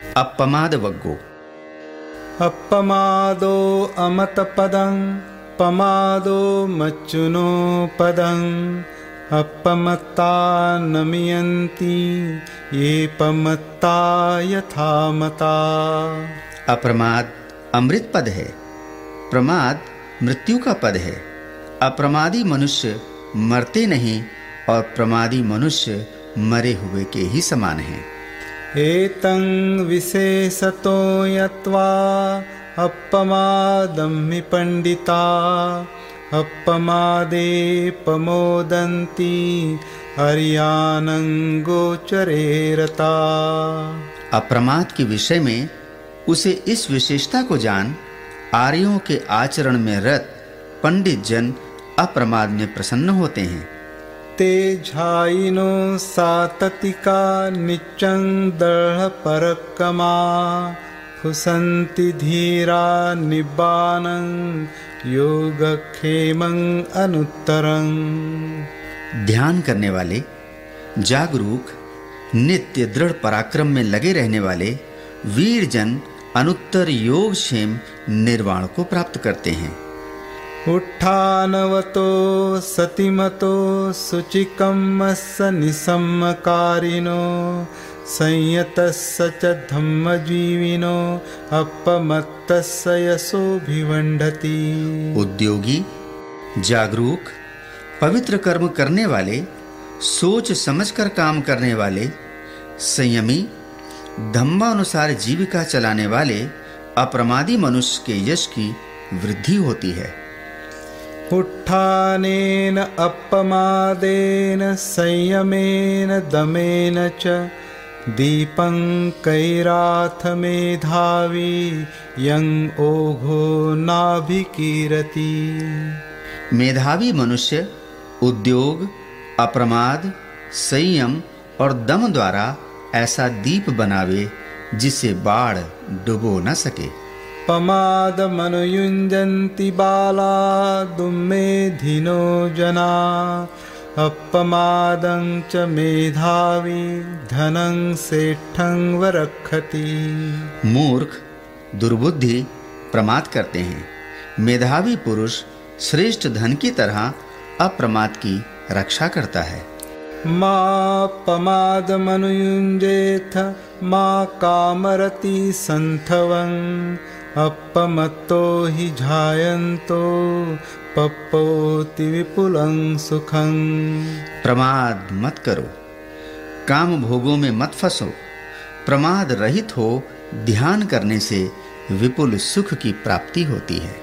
अपमादवग्गो। अपमादो अमतपदं पमादो मच्चुनो पदं अपमत्ता नमयन्ति ये पमत्ता यथा मता अप्रमाद अमृत पद है। प्रमाद मृत्यु का पद है। अप्रमादी मनुष्य मरते नहीं और प्रमादी मनुष्य मरे हुए के ही समान हैं। एतं विशेषतो यत्वा अपमादं पंडिता अपमादे पमोदन्ति हरियानं गोचरेरता अप्रमाद के विषय में उसे इस विशेषता को जान आर्यों के आचरण में रत पंडित जन अप्रमाद में प्रसन्न होते हैं। ते झाइनो साततिका निचं दृढ़ परकमा फुसन्ति धीरा निबानं योगक्षेमं अनुत्तरं। ध्यान करने वाले, जागरूक, नित्य दृढ़ पराक्रम में लगे रहने वाले वीर जन अनुत्तर योग क्षेम निर्वाण को प्राप्त करते हैं। उत्थानवतो सतिमतो शुचिकम्मस्स निसम्मकारिणो संयतस्य च धम्मजीविनो अपमत्तस्य यशोभिवंडति उद्योगी, जागरूक, पवित्र कर्म करने वाले, सोच समझकर काम करने वाले, संयमी, धम्मानुसार जीविका चलाने वाले, अप्रमादी मनुष्य के यश की वृद्धि होती है। उत्थानेन अपमादेन, संयमेन, दमेन च, दीपं कैराथ मेधावी, यं ओघो नाभिकीरति मेधावी मनुष्य उद्योग, अप्रमाद, संयम और दम द्वारा ऐसा दीप बनावे जिसे बाढ़ डुबो न सके। पमादमनुयुञ्जन्ति बाला दुम्मेधिनो जना। अपमादं च मेधावी धनं सेठं वरक्षति मूर्ख दुर्बुद्धि प्रमाद करते हैं। मेधावी पुरुष श्रेष्ठ धन की तरह अप्रमाद की रक्षा करता है। मा पमादमनुयुञ्जेथ मा कामरति सन्थवं अपमत्तो हि जायन्तो पप्पोति विपुलं सुखं प्रमाद मत करो काम भोगों में मत फंसो प्रमाद रहित हो ध्यान करने से विपुल सुख की प्राप्ति होती है।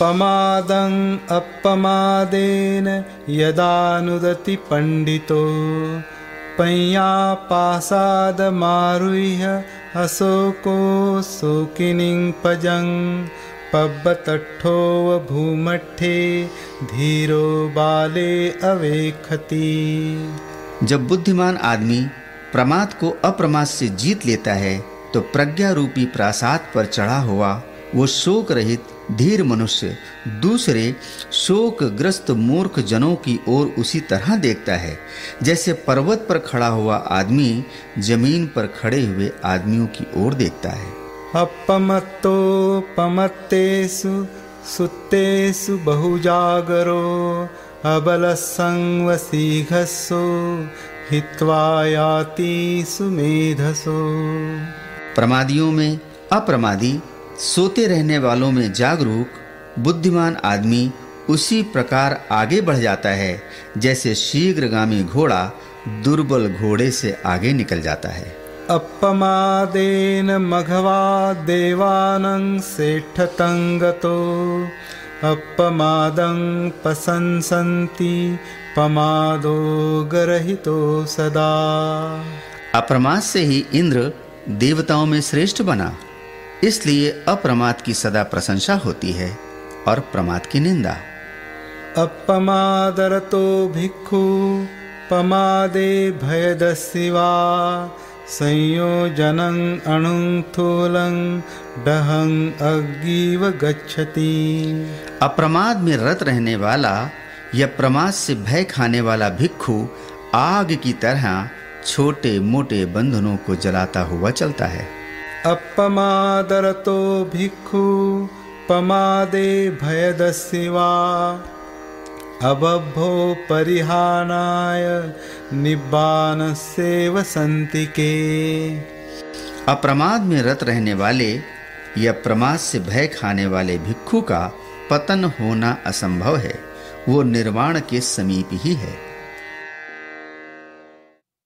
पमादं अपमादेन यदानुदति पंडितो पय्या पासादमारुह्य अशोको शोकिनीं पजं पब्बतट्ठोव भूमट्ठे धीरो बाले अवेखति। जब बुद्धिमान आदमी प्रमाद को अप्रमाद से जीत लेता है तो प्रज्ञा रूपी प्रासाद पर चढ़ा हुआ, वो शोक रहित धीर मनुष्य दूसरे शोक ग्रस्त मूर्ख जनों की ओर उसी तरह देखता है। जैसे पर्वत पर खड़ा हुआ आदमी ज़मीन पर खड़े हुए आदमियों की ओर देखता है। अपमत्तो पमत्तेषु सुत्तेषु बहुजागरो अबलसंवसीघसो हित्वा याति सुमेधसो प्रमादियों में अप्रमादी सोते रहने वालों में जागरूक बुद्धिमान आदमी उसी प्रकार आगे बढ़ जाता है जैसे शीघ्रगामी घोड़ा दुर्बल घोड़े से आगे निकल जाता है। अपमादेन मघवा देवानं सेठतंगतो अपमादं पसंसन्ति पमादो गरहितो सदा। अप्रमाद से ही इंद्र देवताओं में श्रेष्ठ बना। इसलिए अप्रमाद की सदा प्रशंसा होती है और प्रमाद की निंदा। अपमादरतो भिक्षु पमादे भयदशिवा संयोजनं अणुथूलं डहं अग्गीव गच्छति। अप्रमाद में रत रहने वाला या प्रमाद से भय खाने वाला भिक्षु आग की तरह छोटे मोटे बंधनों को जलाता हुआ चलता है। अपमादरतो भिक्षु पमादे भयदस्यवा अबभो परिहानाय निब्बानस्येव सन्ति के अप्रमाद में रत रहने वाले या प्रमाद से भय खाने वाले भिक्षु का पतन होना असंभव है। वो निर्वाण के समीप ही है।